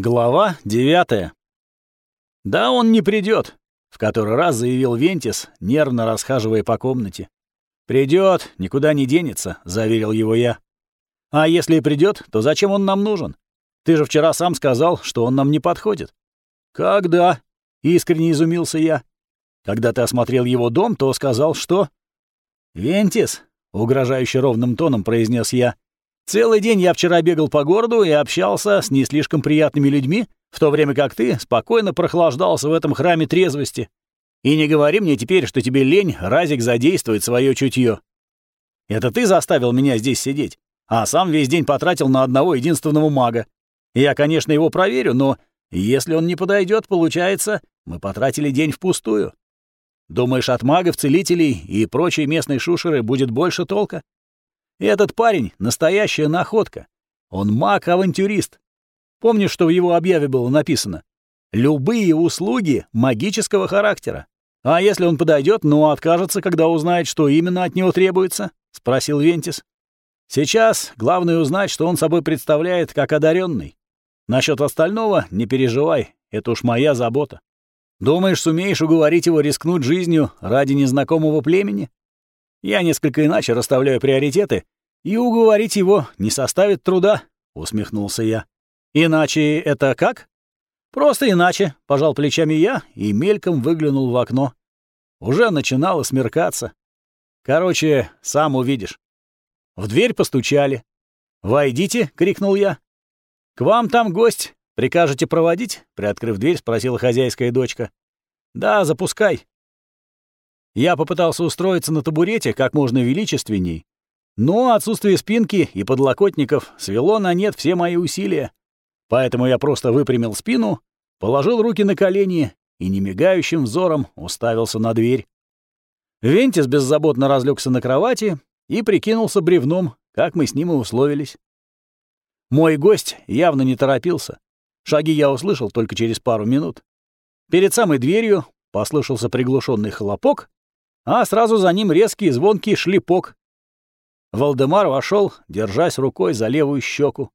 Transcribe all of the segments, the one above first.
Глава девятая. «Да он не придет, в который раз заявил Вентис, нервно расхаживая по комнате. Придет, никуда не денется», — заверил его я. «А если и придет, то зачем он нам нужен? Ты же вчера сам сказал, что он нам не подходит». «Когда?» — искренне изумился я. «Когда ты осмотрел его дом, то сказал, что...» «Вентис», — угрожающе ровным тоном произнес я, — Целый день я вчера бегал по городу и общался с не слишком приятными людьми, в то время как ты спокойно прохлаждался в этом храме трезвости. И не говори мне теперь, что тебе лень разик задействовать свое чутье. Это ты заставил меня здесь сидеть, а сам весь день потратил на одного единственного мага. Я, конечно, его проверю, но если он не подойдет, получается, мы потратили день впустую. Думаешь, от магов, целителей и прочей местной шушеры будет больше толка? Этот парень — настоящая находка. Он маг-авантюрист. Помнишь, что в его объяве было написано? Любые услуги магического характера. А если он подойдет, но откажется, когда узнает, что именно от него требуется? Спросил Вентис. Сейчас главное узнать, что он собой представляет как одаренный. Насчет остального не переживай, это уж моя забота. Думаешь, сумеешь уговорить его рискнуть жизнью ради незнакомого племени? Я несколько иначе расставляю приоритеты, и уговорить его не составит труда, — усмехнулся я. Иначе это как? Просто иначе, — пожал плечами я и мельком выглянул в окно. Уже начинало смеркаться. Короче, сам увидишь. В дверь постучали. «Войдите!» — крикнул я. «К вам там гость. Прикажете проводить?» — приоткрыв дверь, спросила хозяйская дочка. «Да, запускай». Я попытался устроиться на табурете как можно величественней, но отсутствие спинки и подлокотников свело на нет все мои усилия. Поэтому я просто выпрямил спину, положил руки на колени и немигающим взором уставился на дверь. Вентис беззаботно разлегся на кровати и прикинулся бревном, как мы с ним и условились. Мой гость явно не торопился. Шаги я услышал только через пару минут. Перед самой дверью послышался приглушенный хлопок, а сразу за ним резкий звонкий шлепок. Валдемар вошел, держась рукой за левую щеку.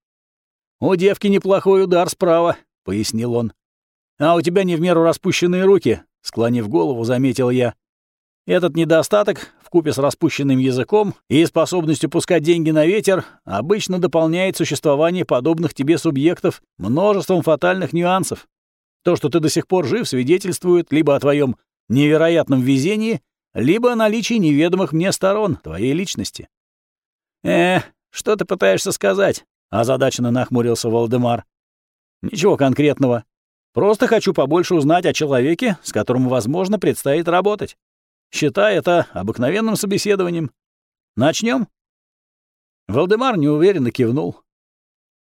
«У девки неплохой удар справа», — пояснил он. «А у тебя не в меру распущенные руки», — склонив голову, заметил я. Этот недостаток, вкупе с распущенным языком и способностью пускать деньги на ветер, обычно дополняет существование подобных тебе субъектов множеством фатальных нюансов. То, что ты до сих пор жив, свидетельствует либо о твоем невероятном везении, либо о неведомых мне сторон твоей личности. «Э, что ты пытаешься сказать?» — озадаченно нахмурился Валдемар. «Ничего конкретного. Просто хочу побольше узнать о человеке, с которым, возможно, предстоит работать. Считай это обыкновенным собеседованием. Начнем? Валдемар неуверенно кивнул.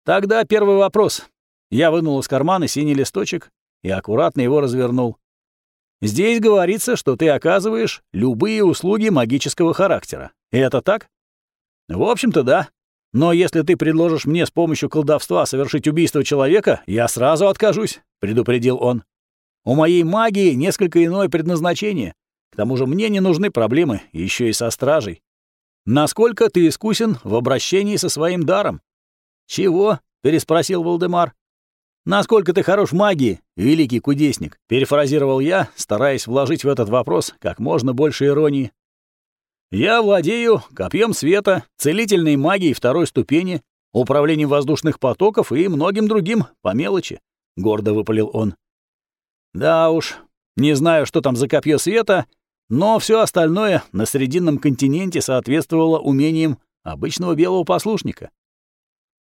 «Тогда первый вопрос». Я вынул из кармана синий листочек и аккуратно его развернул. Здесь говорится, что ты оказываешь любые услуги магического характера. Это так? В общем-то, да. Но если ты предложишь мне с помощью колдовства совершить убийство человека, я сразу откажусь, предупредил он. У моей магии несколько иное предназначение. К тому же мне не нужны проблемы, еще и со стражей. Насколько ты искусен в обращении со своим даром? Чего? переспросил Валдемар. «Насколько ты хорош в магии, великий кудесник?» — перефразировал я, стараясь вложить в этот вопрос как можно больше иронии. «Я владею копьем света, целительной магией второй ступени, управлением воздушных потоков и многим другим по мелочи», — гордо выпалил он. «Да уж, не знаю, что там за копье света, но все остальное на Срединном континенте соответствовало умениям обычного белого послушника.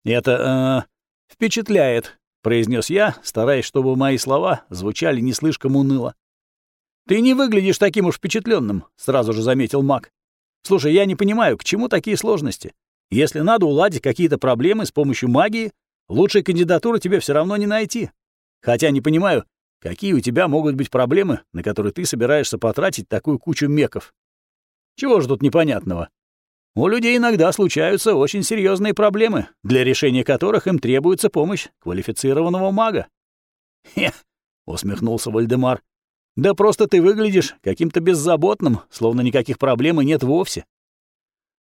Это э, впечатляет, — произнес я, стараясь, чтобы мои слова звучали не слишком уныло. «Ты не выглядишь таким уж впечатленным, сразу же заметил маг. «Слушай, я не понимаю, к чему такие сложности? Если надо уладить какие-то проблемы с помощью магии, лучшей кандидатуры тебе все равно не найти. Хотя не понимаю, какие у тебя могут быть проблемы, на которые ты собираешься потратить такую кучу меков. Чего же тут непонятного? У людей иногда случаются очень серьезные проблемы, для решения которых им требуется помощь квалифицированного мага. «Хе!» — усмехнулся Вальдемар. «Да просто ты выглядишь каким-то беззаботным, словно никаких проблем и нет вовсе».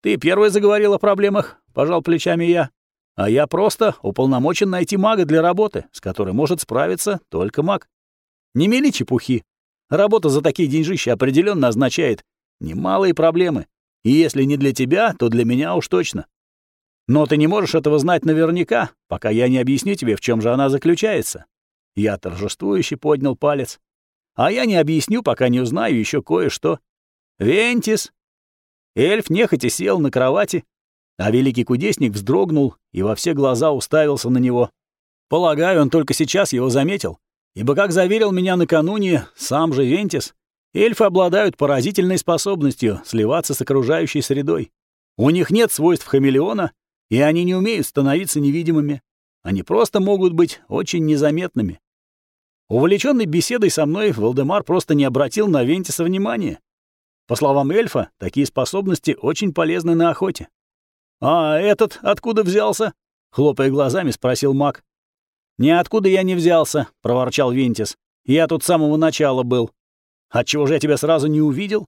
«Ты первый заговорил о проблемах», — пожал плечами я. А я просто уполномочен найти мага для работы, с которой может справиться только маг. Не мели чепухи. Работа за такие деньжища определенно означает немалые проблемы. И если не для тебя, то для меня уж точно. Но ты не можешь этого знать наверняка, пока я не объясню тебе, в чем же она заключается. Я торжествующе поднял палец. А я не объясню, пока не узнаю еще кое-что. Вентис! Эльф нехотя сел на кровати, а великий кудесник вздрогнул и во все глаза уставился на него. Полагаю, он только сейчас его заметил, ибо, как заверил меня накануне сам же Вентис, эльфы обладают поразительной способностью сливаться с окружающей средой. У них нет свойств хамелеона, и они не умеют становиться невидимыми. Они просто могут быть очень незаметными. Увлеченный беседой со мной, Валдемар просто не обратил на Вентиса внимания. По словам эльфа, такие способности очень полезны на охоте. «А этот откуда взялся?» — хлопая глазами, спросил маг. «Ниоткуда я не взялся», — проворчал Вентис. «Я тут с самого начала был. Отчего же я тебя сразу не увидел?»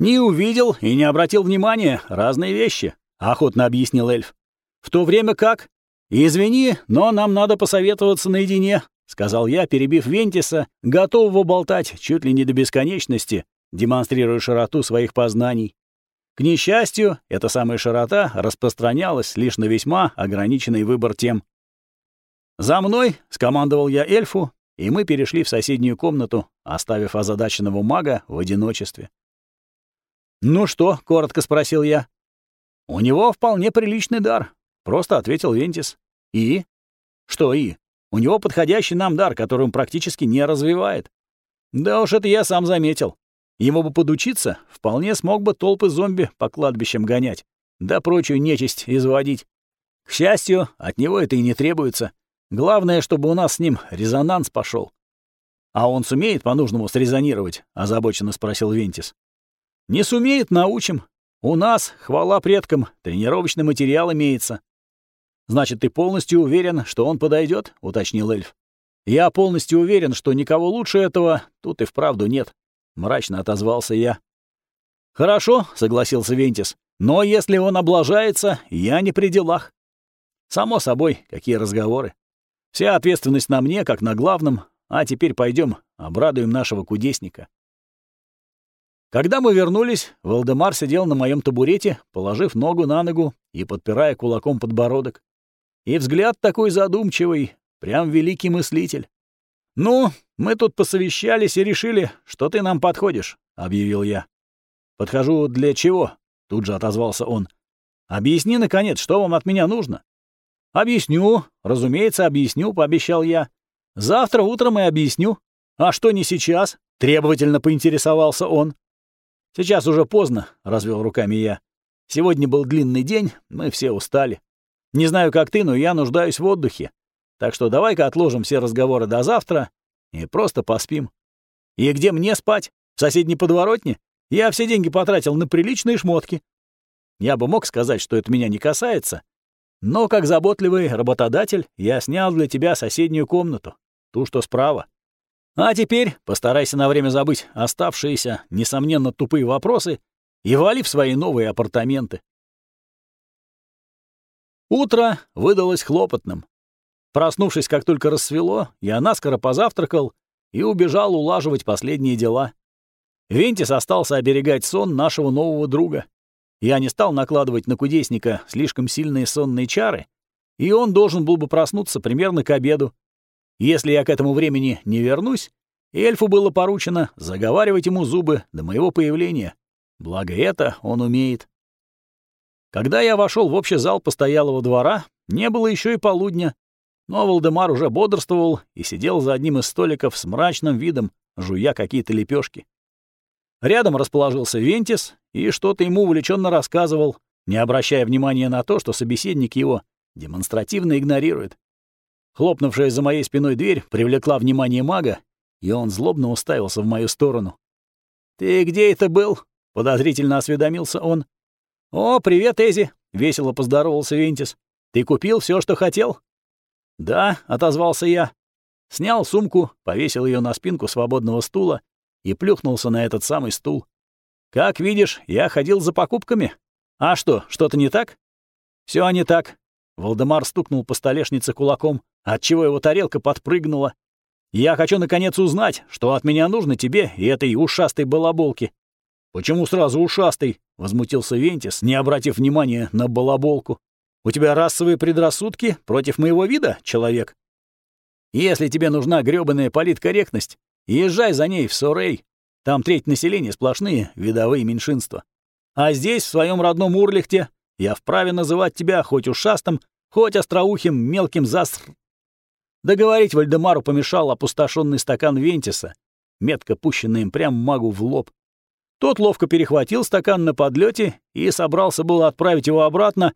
«Не увидел и не обратил внимания. Разные вещи», — охотно объяснил эльф. «В то время как? Извини, но нам надо посоветоваться наедине», — сказал я, перебив Вентиса, готового болтать чуть ли не до бесконечности, демонстрируя широту своих познаний. К несчастью, эта самая широта распространялась лишь на весьма ограниченный выбор тем. «За мной!» — скомандовал я эльфу, и мы перешли в соседнюю комнату, оставив озадаченного мага в одиночестве. «Ну что?» — коротко спросил я. «У него вполне приличный дар», — просто ответил Вентис. «И?» «Что «и»? У него подходящий нам дар, который он практически не развивает». «Да уж это я сам заметил. Ему бы подучиться, вполне смог бы толпы зомби по кладбищам гонять, да прочую нечисть изводить. К счастью, от него это и не требуется. Главное, чтобы у нас с ним резонанс пошел. «А он сумеет по-нужному срезонировать?» — озабоченно спросил Вентис. «Не сумеет, научим. У нас, хвала предкам, тренировочный материал имеется». «Значит, ты полностью уверен, что он подойдет? уточнил эльф. «Я полностью уверен, что никого лучше этого тут и вправду нет», — мрачно отозвался я. «Хорошо», — согласился Вентис, — «но если он облажается, я не при делах». «Само собой, какие разговоры. Вся ответственность на мне, как на главном, а теперь пойдем, обрадуем нашего кудесника». Когда мы вернулись, Валдемар сидел на моем табурете, положив ногу на ногу и подпирая кулаком подбородок. И взгляд такой задумчивый, прям великий мыслитель. «Ну, мы тут посовещались и решили, что ты нам подходишь», — объявил я. «Подхожу для чего?» — тут же отозвался он. «Объясни, наконец, что вам от меня нужно?» «Объясню, разумеется, объясню», — пообещал я. «Завтра утром и объясню». «А что не сейчас?» — требовательно поинтересовался он. «Сейчас уже поздно», — развел руками я. «Сегодня был длинный день, мы все устали. Не знаю, как ты, но я нуждаюсь в отдыхе. Так что давай-ка отложим все разговоры до завтра и просто поспим. И где мне спать? В соседней подворотне? Я все деньги потратил на приличные шмотки. Я бы мог сказать, что это меня не касается, но как заботливый работодатель я снял для тебя соседнюю комнату, ту, что справа. А теперь постарайся на время забыть оставшиеся, несомненно, тупые вопросы и вали в свои новые апартаменты. Утро выдалось хлопотным. Проснувшись, как только рассвело, я наскоро позавтракал и убежал улаживать последние дела. Вентис остался оберегать сон нашего нового друга. Я не стал накладывать на кудесника слишком сильные сонные чары, и он должен был бы проснуться примерно к обеду. Если я к этому времени не вернусь, эльфу было поручено заговаривать ему зубы до моего появления. Благо это он умеет. Когда я вошел в общий зал постоялого двора, не было еще и полудня, но Валдемар уже бодрствовал и сидел за одним из столиков с мрачным видом, жуя какие-то лепешки. Рядом расположился Вентис и что-то ему увлеченно рассказывал, не обращая внимания на то, что собеседник его демонстративно игнорирует. Хлопнувшая за моей спиной дверь привлекла внимание мага, и он злобно уставился в мою сторону. «Ты где это был?» — подозрительно осведомился он. «О, привет, Эзи!» — весело поздоровался Вентис. «Ты купил все, что хотел?» «Да», — отозвался я. Снял сумку, повесил ее на спинку свободного стула и плюхнулся на этот самый стул. «Как видишь, я ходил за покупками. А что, что-то не так?» Все не так. Валдемар стукнул по столешнице кулаком, отчего его тарелка подпрыгнула. «Я хочу, наконец, узнать, что от меня нужно тебе и этой ушастой балаболке». «Почему сразу ушастый?» — возмутился Вентис, не обратив внимания на балаболку. «У тебя расовые предрассудки против моего вида, человек?» «Если тебе нужна грёбаная политкорректность, езжай за ней в Сорей. Там треть населения сплошные видовые меньшинства. А здесь, в своем родном Урлихте, я вправе называть тебя хоть ушастым, хоть остроухим мелким заср... Договорить Вальдемару помешал опустошенный стакан Вентиса, метко пущенный им прям магу в лоб. Тот ловко перехватил стакан на подлете и собрался было отправить его обратно,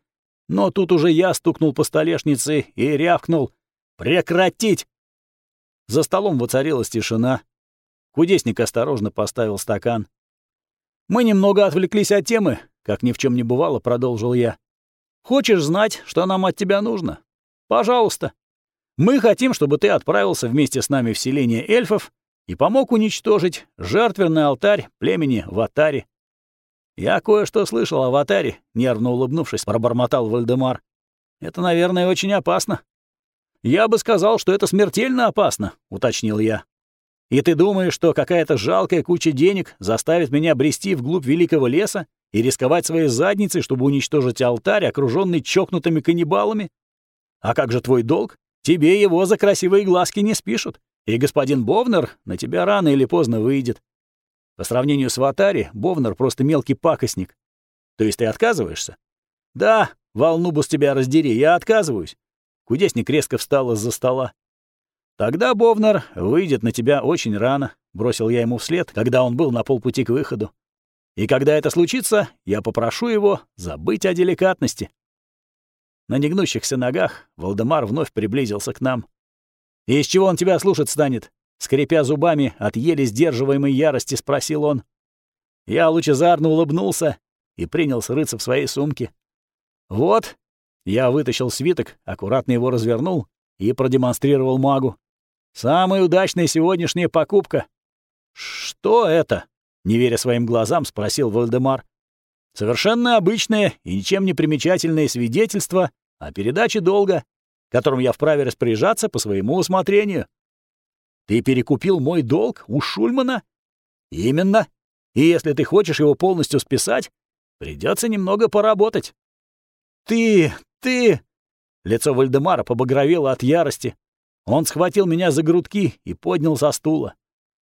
но тут уже я стукнул по столешнице и рявкнул «Прекратить!». За столом воцарилась тишина. Кудесник осторожно поставил стакан. Мы немного отвлеклись от темы, как ни в чем не бывало, продолжил я. Хочешь знать, что нам от тебя нужно? Пожалуйста. Мы хотим, чтобы ты отправился вместе с нами в селение эльфов и помог уничтожить жертвенный алтарь племени Ватари. «Я кое-что слышал о Ватаре», — нервно улыбнувшись, пробормотал Вальдемар. «Это, наверное, очень опасно». «Я бы сказал, что это смертельно опасно», — уточнил я. «И ты думаешь, что какая-то жалкая куча денег заставит меня брести вглубь великого леса и рисковать своей задницей, чтобы уничтожить алтарь, окруженный чокнутыми каннибалами? А как же твой долг? Тебе его за красивые глазки не спишут, и господин Бовнер на тебя рано или поздно выйдет. По сравнению с Ватари, Бовнер просто мелкий пакостник. То есть ты отказываешься? Да, волнубус тебя раздери, я отказываюсь. Кудесник резко встал из-за стола. Тогда Бовнер выйдет на тебя очень рано, бросил я ему вслед, когда он был на полпути к выходу. И когда это случится, я попрошу его забыть о деликатности. На негнущихся ногах Валдемар вновь приблизился к нам. «И из чего он тебя слушать станет?» Скрипя зубами от еле сдерживаемой ярости, спросил он. Я лучезарно улыбнулся и принялся рыться в своей сумке. «Вот». Я вытащил свиток, аккуратно его развернул и продемонстрировал магу. «Самая удачная сегодняшняя покупка». «Что это?» — не веря своим глазам, спросил Вальдемар. Совершенно обычное и ничем не примечательное свидетельство о передаче долга, которым я вправе распоряжаться по своему усмотрению. Ты перекупил мой долг у Шульмана? Именно. И если ты хочешь его полностью списать, придется немного поработать. Ты, ты... Лицо Вальдемара побагровело от ярости. Он схватил меня за грудки и поднял со стула.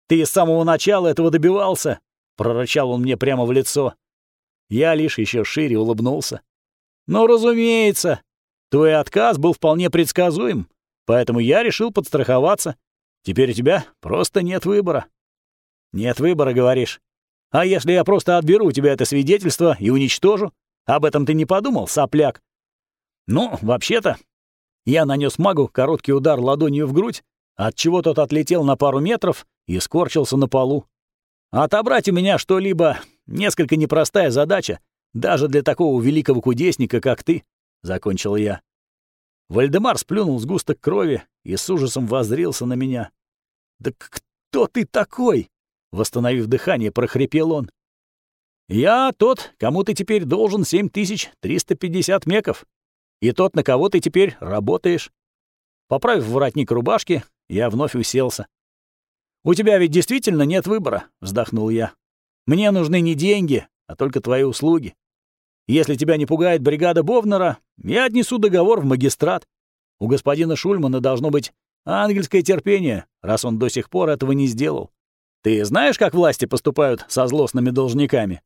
«Ты с самого начала этого добивался!» — прорычал он мне прямо в лицо. Я лишь еще шире улыбнулся. «Ну, разумеется. Твой отказ был вполне предсказуем, поэтому я решил подстраховаться. Теперь у тебя просто нет выбора». «Нет выбора, говоришь? А если я просто отберу у тебя это свидетельство и уничтожу? Об этом ты не подумал, сопляк?» «Ну, вообще-то...» Я нанес магу короткий удар ладонью в грудь, отчего тот отлетел на пару метров и скорчился на полу. Отобрать у меня что-либо — несколько непростая задача, даже для такого великого кудесника, как ты, — закончил я. Вальдемар сплюнул сгусток крови и с ужасом воззрился на меня. «Да кто ты такой?» — восстановив дыхание, прохрипел он. «Я тот, кому ты теперь должен 7350 меков, и тот, на кого ты теперь работаешь». Поправив воротник рубашки, я вновь уселся. «У тебя ведь действительно нет выбора», — вздохнул я. «Мне нужны не деньги, а только твои услуги. Если тебя не пугает бригада Бовнера, я отнесу договор в магистрат. У господина Шульмана должно быть ангельское терпение, раз он до сих пор этого не сделал. Ты знаешь, как власти поступают со злостными должниками?»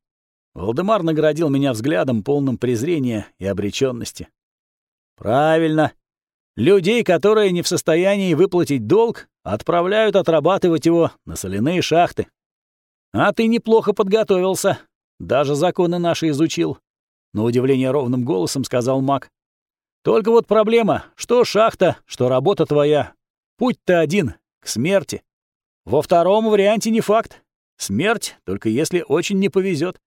Валдемар наградил меня взглядом, полным презрения и обреченности. «Правильно. Людей, которые не в состоянии выплатить долг, отправляют отрабатывать его на соляные шахты. А ты неплохо подготовился, даже законы наши изучил. На удивление ровным голосом сказал маг. Только вот проблема, что шахта, что работа твоя. Путь-то один, к смерти. Во втором варианте не факт. Смерть, только если очень не повезет.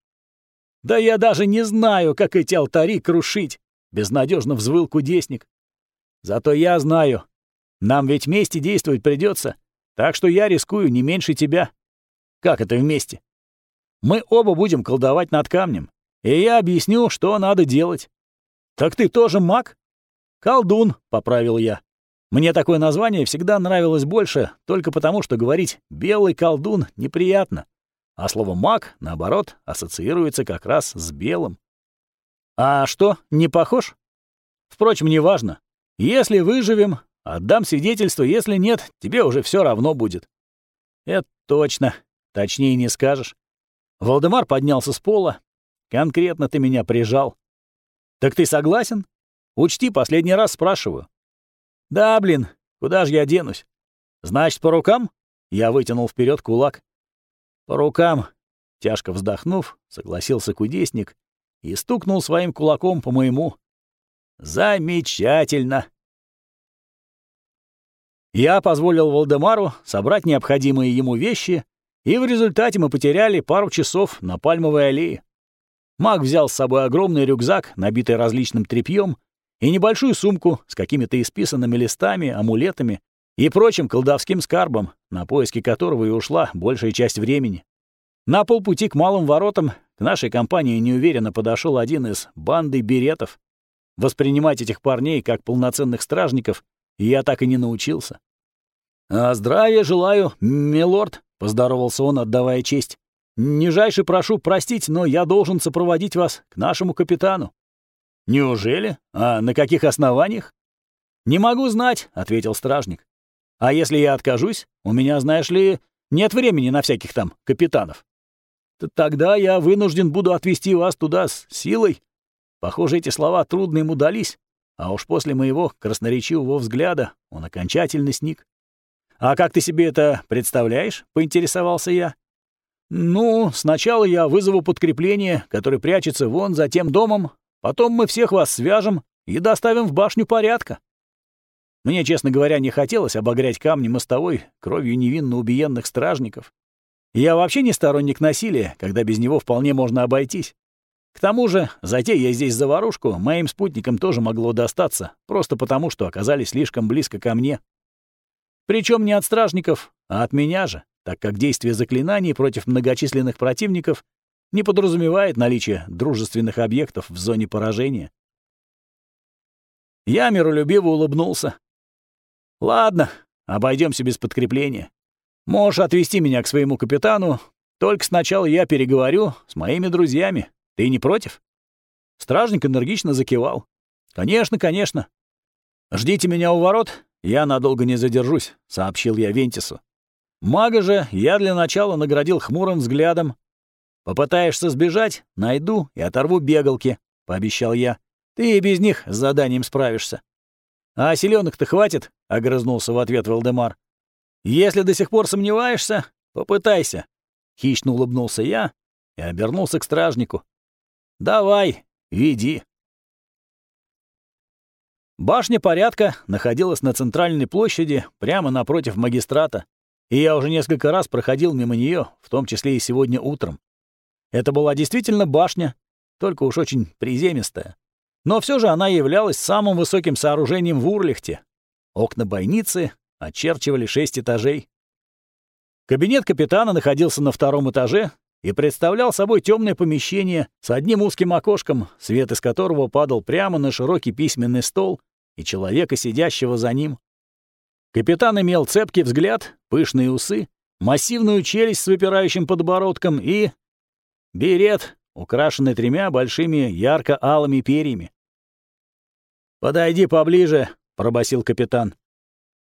Да я даже не знаю, как эти алтари крушить, безнадежно взвыл кудесник. Зато я знаю. Нам ведь вместе действовать придется, так что я рискую не меньше тебя. Как это вместе? Мы оба будем колдовать над камнем, и я объясню, что надо делать. Так ты тоже маг? «Колдун», — поправил я. Мне такое название всегда нравилось больше, только потому, что говорить «белый колдун» неприятно, а слово «маг», наоборот, ассоциируется как раз с белым. А что, не похож? Впрочем, неважно. Если выживем, отдам свидетельство, если нет, тебе уже все равно будет. Это точно. Точнее не скажешь. Валдемар поднялся с пола. Конкретно ты меня прижал. Так ты согласен? Учти, последний раз спрашиваю. Да, блин, куда же я денусь? Значит, по рукам? Я вытянул вперед кулак. По рукам. Тяжко вздохнув, согласился кудесник и стукнул своим кулаком по моему. Замечательно. Я позволил Валдемару собрать необходимые ему вещи, и в результате мы потеряли пару часов на Пальмовой аллее. Маг взял с собой огромный рюкзак, набитый различным тряпьем, и небольшую сумку с какими-то исписанными листами, амулетами и прочим колдовским скарбом, на поиски которого и ушла большая часть времени. На полпути к малым воротам к нашей компании неуверенно подошел один из банды беретов. Воспринимать этих парней как полноценных стражников я так и не научился. «А здравия желаю, милорд», — поздоровался он, отдавая честь. «Нижайше прошу простить, но я должен сопроводить вас к нашему капитану». «Неужели? А на каких основаниях?» «Не могу знать», — ответил стражник. «А если я откажусь, у меня, знаешь ли, нет времени на всяких там капитанов. Тогда я вынужден буду отвезти вас туда с силой». Похоже, эти слова трудно ему дались, а уж после моего красноречивого взгляда он окончательно сник. «А как ты себе это представляешь?» — поинтересовался я. «Ну, сначала я вызову подкрепление, которое прячется вон за тем домом, Потом мы всех вас свяжем и доставим в башню порядка. Мне, честно говоря, не хотелось обогрять камни мостовой кровью невинно убиенных стражников. Я вообще не сторонник насилия, когда без него вполне можно обойтись. К тому же, затея здесь заварушку, моим спутникам тоже могло достаться, просто потому, что оказались слишком близко ко мне. Причем не от стражников, а от меня же, так как действие заклинаний против многочисленных противников не подразумевает наличие дружественных объектов в зоне поражения. Я миролюбиво улыбнулся. «Ладно, обойдемся без подкрепления. Можешь отвезти меня к своему капитану, только сначала я переговорю с моими друзьями. Ты не против?» Стражник энергично закивал. «Конечно, конечно. Ждите меня у ворот, я надолго не задержусь», — сообщил я Вентису. Мага же я для начала наградил хмурым взглядом, Попытаешься сбежать — найду и оторву бегалки», — пообещал я. «Ты и без них с заданием справишься». «А селенок-то хватит?» — огрызнулся в ответ Валдемар. «Если до сих пор сомневаешься, попытайся». Хищно улыбнулся я и обернулся к стражнику. «Давай, веди». Башня порядка находилась на центральной площади, прямо напротив магистрата, и я уже несколько раз проходил мимо нее, в том числе и сегодня утром. Это была действительно башня, только уж очень приземистая. Но все же она являлась самым высоким сооружением в Урлихте. Окна бойницы очерчивали шесть этажей. Кабинет капитана находился на втором этаже и представлял собой темное помещение с одним узким окошком, свет из которого падал прямо на широкий письменный стол и человека, сидящего за ним. Капитан имел цепкий взгляд, пышные усы, массивную челюсть с выпирающим подбородком и Берет, украшенный тремя большими ярко-алыми перьями. «Подойди поближе», — пробасил капитан.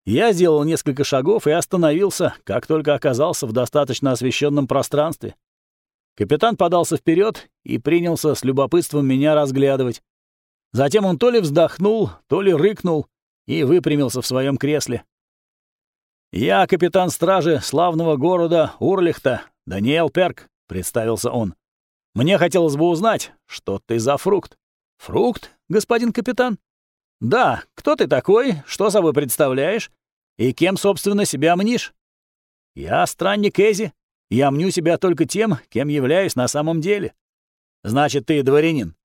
Я сделал несколько шагов и остановился, как только оказался в достаточно освещенном пространстве. Капитан подался вперед и принялся с любопытством меня разглядывать. Затем он то ли вздохнул, то ли рыкнул и выпрямился в своем кресле. «Я капитан стражи славного города Урлихта, Даниэл Перк представился он. «Мне хотелось бы узнать, что ты за фрукт». «Фрукт, господин капитан?» «Да, кто ты такой, что собой представляешь и кем, собственно, себя мнишь?» «Я странник Эзи. Я мню себя только тем, кем являюсь на самом деле». «Значит, ты дворянин?»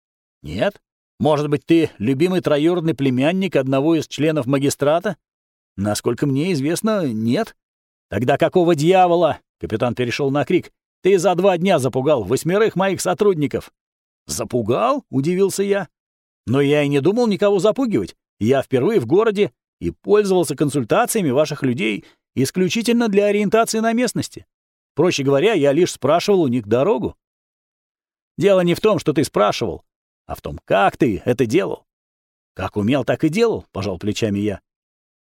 «Нет. Может быть, ты любимый троюродный племянник одного из членов магистрата?» «Насколько мне известно, нет». «Тогда какого дьявола?» — капитан перешел на крик. Ты за два дня запугал восьмерых моих сотрудников». «Запугал?» — удивился я. «Но я и не думал никого запугивать. Я впервые в городе и пользовался консультациями ваших людей исключительно для ориентации на местности. Проще говоря, я лишь спрашивал у них дорогу. Дело не в том, что ты спрашивал, а в том, как ты это делал. Как умел, так и делал, пожал плечами я.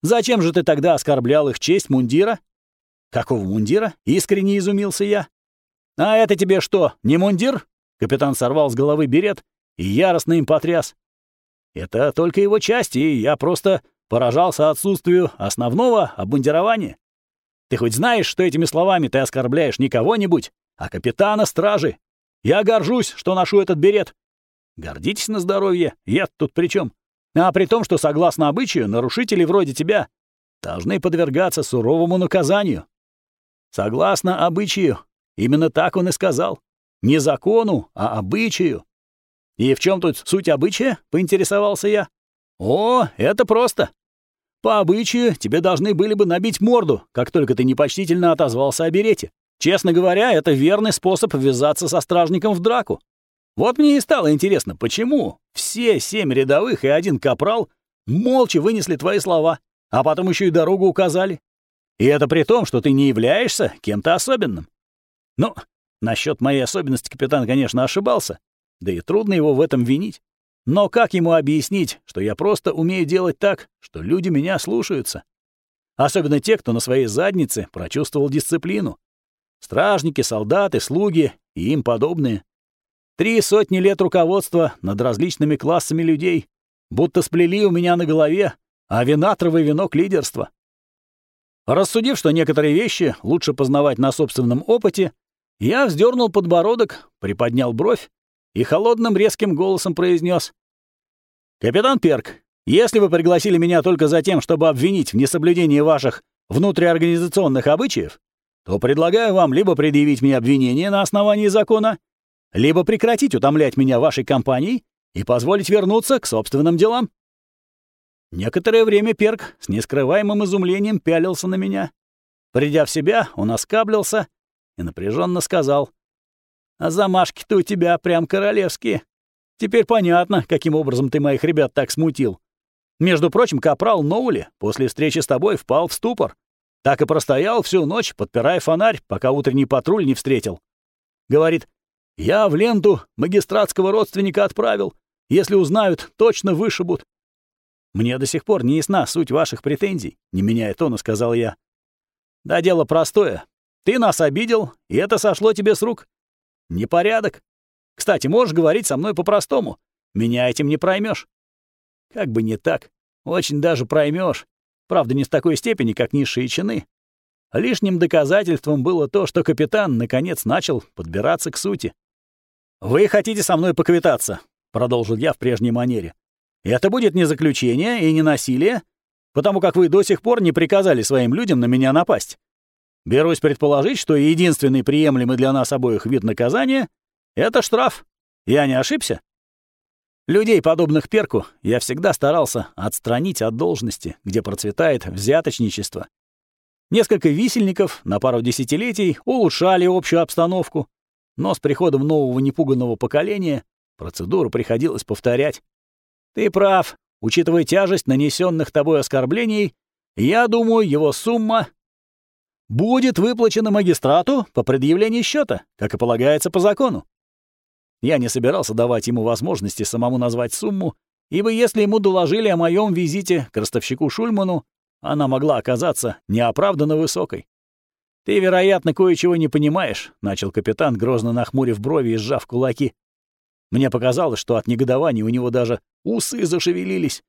Зачем же ты тогда оскорблял их честь мундира? Какого мундира? Искренне изумился я. А это тебе что, не мундир? Капитан сорвал с головы берет и яростно им потряс. Это только его части, и я просто поражался отсутствию основного обмундирования. Ты хоть знаешь, что этими словами ты оскорбляешь не кого-нибудь, а капитана стражи? Я горжусь, что ношу этот берет. Гордитесь на здоровье, я тут при чем? А при том, что, согласно обычаю, нарушители вроде тебя должны подвергаться суровому наказанию. Согласно обычаю, именно так он и сказал. Не закону, а обычаю. И в чем тут суть обычая, поинтересовался я. О, это просто. По обычаю тебе должны были бы набить морду, как только ты непочтительно отозвался о берете. Честно говоря, это верный способ ввязаться со стражником в драку. Вот мне и стало интересно, почему все семь рядовых и один капрал молча вынесли твои слова, а потом еще и дорогу указали. И это при том, что ты не являешься кем-то особенным. Ну, насчет моей особенности капитан, конечно, ошибался, да и трудно его в этом винить. Но как ему объяснить, что я просто умею делать так, что люди меня слушаются? Особенно те, кто на своей заднице прочувствовал дисциплину. Стражники, солдаты, слуги и им подобные. Три сотни лет руководства над различными классами людей, будто сплели у меня на голове, а винатровый венок лидерства. Рассудив, что некоторые вещи лучше познавать на собственном опыте, я вздернул подбородок, приподнял бровь и холодным резким голосом произнес: «Капитан Перк, если вы пригласили меня только за тем, чтобы обвинить в несоблюдении ваших внутриорганизационных обычаев, то предлагаю вам либо предъявить мне обвинение на основании закона, либо прекратить утомлять меня вашей компанией и позволить вернуться к собственным делам. Некоторое время Перк с нескрываемым изумлением пялился на меня. Придя в себя, он оскаблился и напряженно сказал, «А замашки-то у тебя прям королевские. Теперь понятно, каким образом ты моих ребят так смутил. Между прочим, капрал Ноули после встречи с тобой впал в ступор. Так и простоял всю ночь, подпирая фонарь, пока утренний патруль не встретил. Говорит, я в ленту магистратского родственника отправил. Если узнают, точно вышибут. Мне до сих пор не ясна суть ваших претензий, не меняя тона, сказал я. Да дело простое. Ты нас обидел, и это сошло тебе с рук. Непорядок. Кстати, можешь говорить со мной по-простому. Меня этим не проймешь. Как бы не так. Очень даже проймешь. Правда, не с такой степени, как низшие чины. Лишним доказательством было то, что капитан наконец начал подбираться к сути. «Вы хотите со мной поквитаться?» — продолжил я в прежней манере. «Это будет не заключение и не насилие, потому как вы до сих пор не приказали своим людям на меня напасть. Берусь предположить, что единственный приемлемый для нас обоих вид наказания — это штраф. Я не ошибся?» Людей, подобных Перку, я всегда старался отстранить от должности, где процветает взяточничество. Несколько висельников на пару десятилетий улучшали общую обстановку, но с приходом нового непуганного поколения процедуру приходилось повторять. Ты прав. Учитывая тяжесть нанесенных тобой оскорблений, я думаю, его сумма будет выплачена магистрату по предъявлению счета, как и полагается по закону. Я не собирался давать ему возможности самому назвать сумму, ибо если ему доложили о моем визите к ростовщику Шульману, она могла оказаться неоправданно высокой. «Ты, вероятно, кое-чего не понимаешь», — начал капитан, грозно нахмурив брови и сжав кулаки. Мне показалось, что от негодования у него даже усы зашевелились.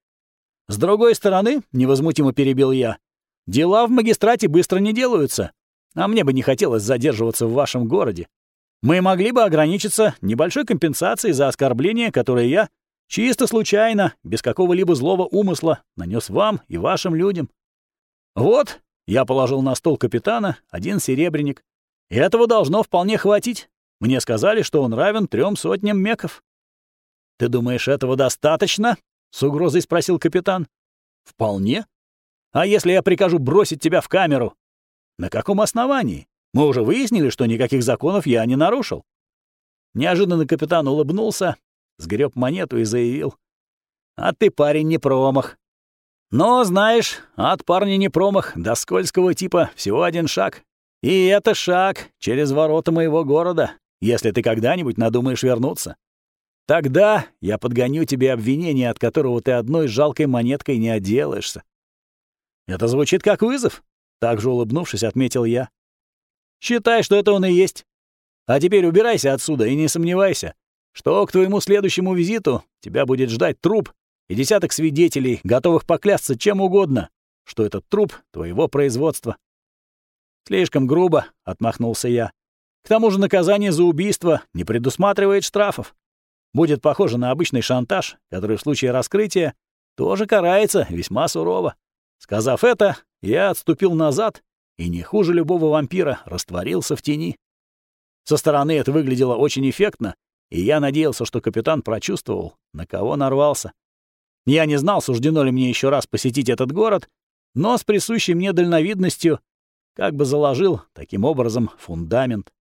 «С другой стороны», — невозмутимо перебил я, — «дела в магистрате быстро не делаются, а мне бы не хотелось задерживаться в вашем городе. Мы могли бы ограничиться небольшой компенсацией за оскорбление, которое я чисто случайно, без какого-либо злого умысла, нанес вам и вашим людям. Вот, я положил на стол капитана один серебряник. И этого должно вполне хватить. Мне сказали, что он равен трем сотням меков. «Ты думаешь, этого достаточно?» — с угрозой спросил капитан. «Вполне. А если я прикажу бросить тебя в камеру?» «На каком основании? Мы уже выяснили, что никаких законов я не нарушил». Неожиданно капитан улыбнулся, сгреб монету и заявил. «А ты, парень, не промах. Но, знаешь, от парня не промах, до скользкого типа всего один шаг. И это шаг через ворота моего города, если ты когда-нибудь надумаешь вернуться. Тогда я подгоню тебе обвинение, от которого ты одной жалкой монеткой не отделаешься. Это звучит как вызов, также улыбнувшись, отметил я. Считай, что это он и есть. А теперь убирайся отсюда и не сомневайся, что к твоему следующему визиту тебя будет ждать труп и десяток свидетелей, готовых поклясться чем угодно, что этот труп твоего производства. Слишком грубо, отмахнулся я. К тому же наказание за убийство не предусматривает штрафов. Будет похоже на обычный шантаж, который в случае раскрытия тоже карается весьма сурово. Сказав это, я отступил назад и не хуже любого вампира растворился в тени. Со стороны это выглядело очень эффектно, и я надеялся, что капитан прочувствовал, на кого нарвался. Я не знал, суждено ли мне еще раз посетить этот город, но с присущей мне дальновидностью как бы заложил таким образом фундамент.